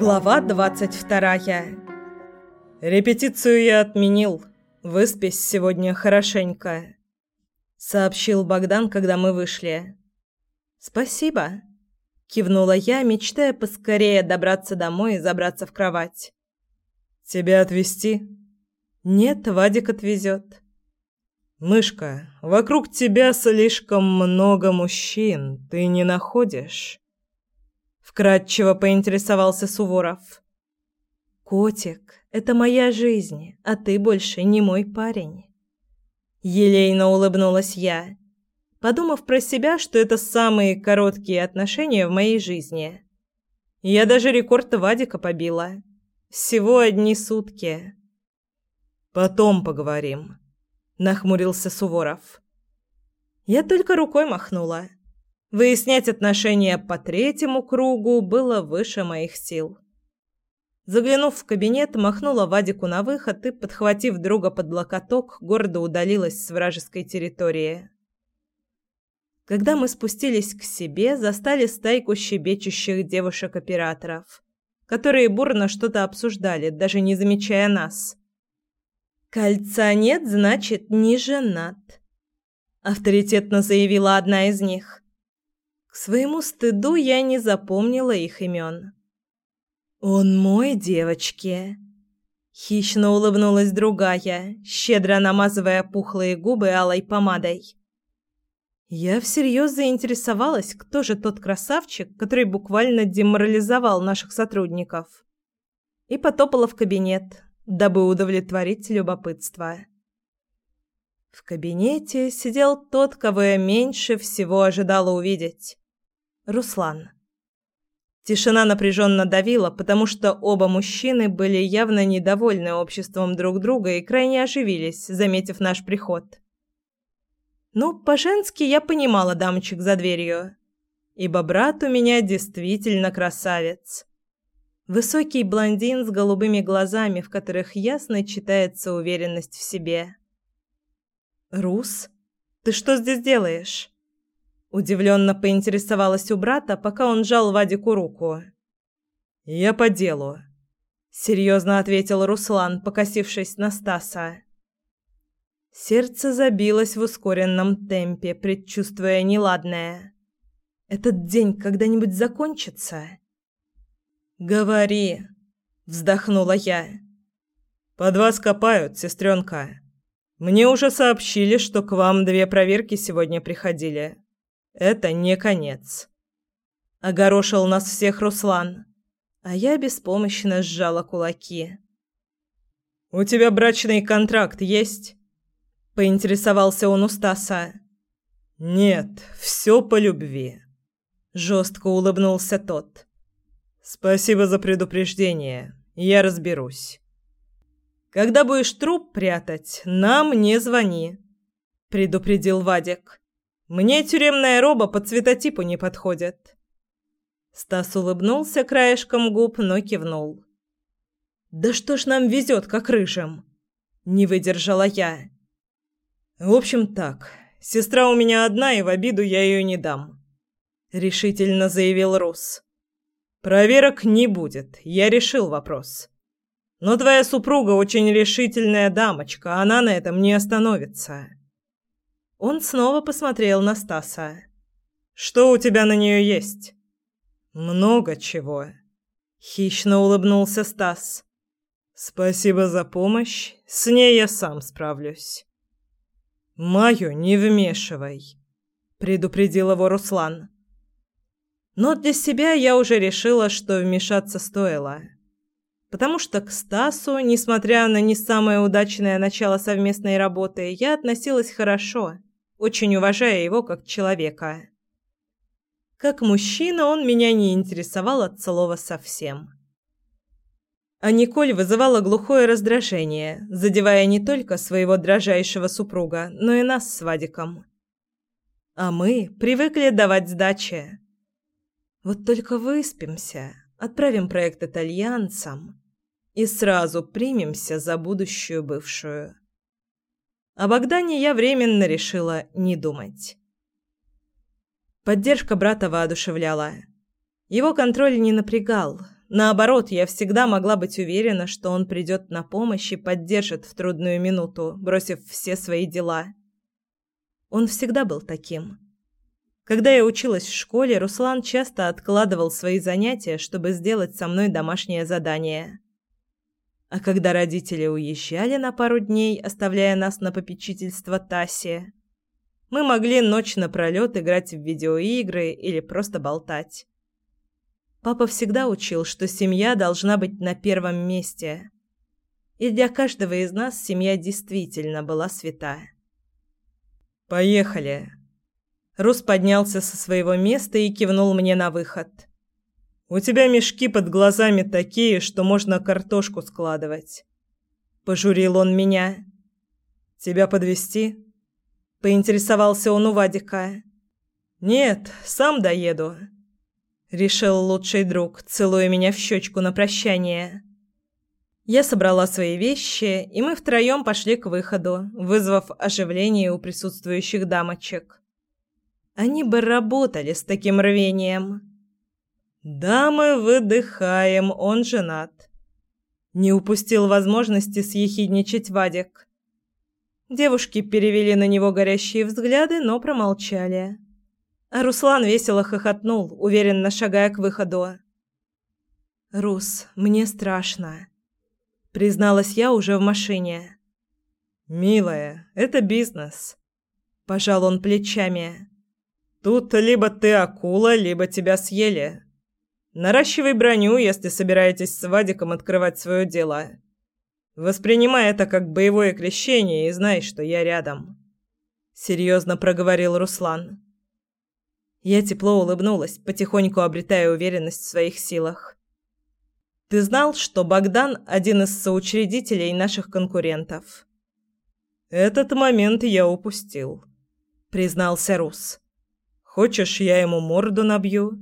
Глава двадцать вторая. Репетицию я отменил. Выспись сегодня хорошенько, сообщил Богдан, когда мы вышли. Спасибо, кивнула я, мечтая поскорее добраться домой и забраться в кровать. Тебя отвезти? Нет, Вадик отвезет. Мышка, вокруг тебя слишком много мужчин, ты не находишь? Вкратчиво поинтересовался Суворов. Котик, это моя жизнь, а ты больше не мой парень. Елейно улыбнулась я, подумав про себя, что это самые короткие отношения в моей жизни. Я даже рекорд Вадика побила. Всего одни сутки. Потом поговорим, нахмурился Суворов. Я только рукой махнула. Выяснять отношения по третьему кругу было выше моих сил. Заглянув в кабинет, махнула Вадику на выход и, подхватив друга под локоток, гордо удалилась с вражеской территории. Когда мы спустились к себе, застали стайку щебечущих девушек-операторов, которые бурно что-то обсуждали, даже не замечая нас. «Кольца нет, значит, не женат», — авторитетно заявила одна из них. К своему стыду я не запомнила их имен. «Он мой, девочки!» Хищно улыбнулась другая, щедро намазывая пухлые губы алой помадой. Я всерьез заинтересовалась, кто же тот красавчик, который буквально деморализовал наших сотрудников. И потопала в кабинет, дабы удовлетворить любопытство. В кабинете сидел тот, кого я меньше всего ожидала увидеть. Руслан. Тишина напряженно давила, потому что оба мужчины были явно недовольны обществом друг друга и крайне оживились, заметив наш приход. Ну, по-женски я понимала дамочек за дверью, ибо брат у меня действительно красавец. Высокий блондин с голубыми глазами, в которых ясно читается уверенность в себе. «Рус, ты что здесь делаешь?» Удивленно поинтересовалась у брата, пока он жал Вадику руку. «Я по делу», — серьезно ответил Руслан, покосившись на Стаса. Сердце забилось в ускоренном темпе, предчувствуя неладное. «Этот день когда-нибудь закончится?» «Говори», — вздохнула я. «Под вас копают, сестренка. Мне уже сообщили, что к вам две проверки сегодня приходили. Это не конец. Огорошил нас всех Руслан, а я беспомощно сжала кулаки. У тебя брачный контракт есть? поинтересовался он у Стаса. Нет, все по любви, жестко улыбнулся тот. Спасибо за предупреждение. Я разберусь. Когда будешь труп прятать, нам не звони, предупредил Вадик. Мне тюремная роба по цветотипу не подходит. Стас улыбнулся краешком губ, но кивнул. Да что ж нам везет, как рыжим? Не выдержала я. В общем, так. Сестра у меня одна, и в обиду я ее не дам, решительно заявил Рус. Проверок не будет. Я решил вопрос. Но твоя супруга очень решительная дамочка, она на этом не остановится. Он снова посмотрел на Стаса. «Что у тебя на нее есть?» «Много чего». Хищно улыбнулся Стас. «Спасибо за помощь. С ней я сам справлюсь». «Мою не вмешивай», — предупредил его Руслан. Но для себя я уже решила, что вмешаться стоило. Потому что к Стасу, несмотря на не самое удачное начало совместной работы, я относилась хорошо очень уважая его как человека. Как мужчина он меня не интересовал от слова совсем. А Николь вызывала глухое раздражение, задевая не только своего дрожайшего супруга, но и нас с Вадиком. А мы привыкли давать сдачи. Вот только выспимся, отправим проект итальянцам и сразу примемся за будущую бывшую. О Богдане я временно решила не думать. Поддержка брата воодушевляла. Его контроль не напрягал, Наоборот, я всегда могла быть уверена, что он придет на помощь и поддержит в трудную минуту, бросив все свои дела. Он всегда был таким. Когда я училась в школе, Руслан часто откладывал свои занятия, чтобы сделать со мной домашнее задание. А когда родители уезжали на пару дней, оставляя нас на попечительство Таси, мы могли ночь напролёт играть в видеоигры или просто болтать. Папа всегда учил, что семья должна быть на первом месте. И для каждого из нас семья действительно была свята. «Поехали!» Рус поднялся со своего места и кивнул мне на выход. «У тебя мешки под глазами такие, что можно картошку складывать». Пожурил он меня. «Тебя подвести? Поинтересовался он у Вадика. «Нет, сам доеду». Решил лучший друг, целуя меня в щечку на прощание. Я собрала свои вещи, и мы втроем пошли к выходу, вызвав оживление у присутствующих дамочек. Они бы работали с таким рвением. «Дамы, выдыхаем, он женат». Не упустил возможности съехидничать Вадик. Девушки перевели на него горящие взгляды, но промолчали. А Руслан весело хохотнул, уверенно шагая к выходу. «Рус, мне страшно», — призналась я уже в машине. «Милая, это бизнес», — пожал он плечами. «Тут либо ты акула, либо тебя съели. Наращивай броню, если собираетесь с Вадиком открывать свое дело. Воспринимай это как боевое крещение и знай, что я рядом», — серьезно проговорил Руслан. Я тепло улыбнулась, потихоньку обретая уверенность в своих силах. Ты знал, что Богдан один из соучредителей наших конкурентов? Этот момент я упустил, признался Рус. Хочешь, я ему морду набью?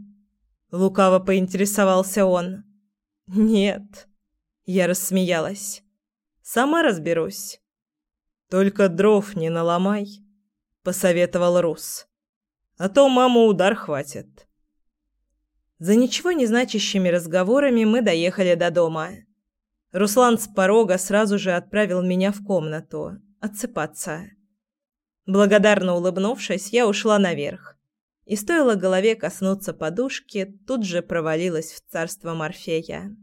Лукаво поинтересовался он. Нет, я рассмеялась. Сама разберусь. Только дров не наломай, посоветовал Рус а то маму удар хватит. За ничего не значащими разговорами мы доехали до дома. Руслан с порога сразу же отправил меня в комнату отсыпаться. Благодарно улыбнувшись, я ушла наверх. И стоило голове коснуться подушки, тут же провалилась в царство Морфея.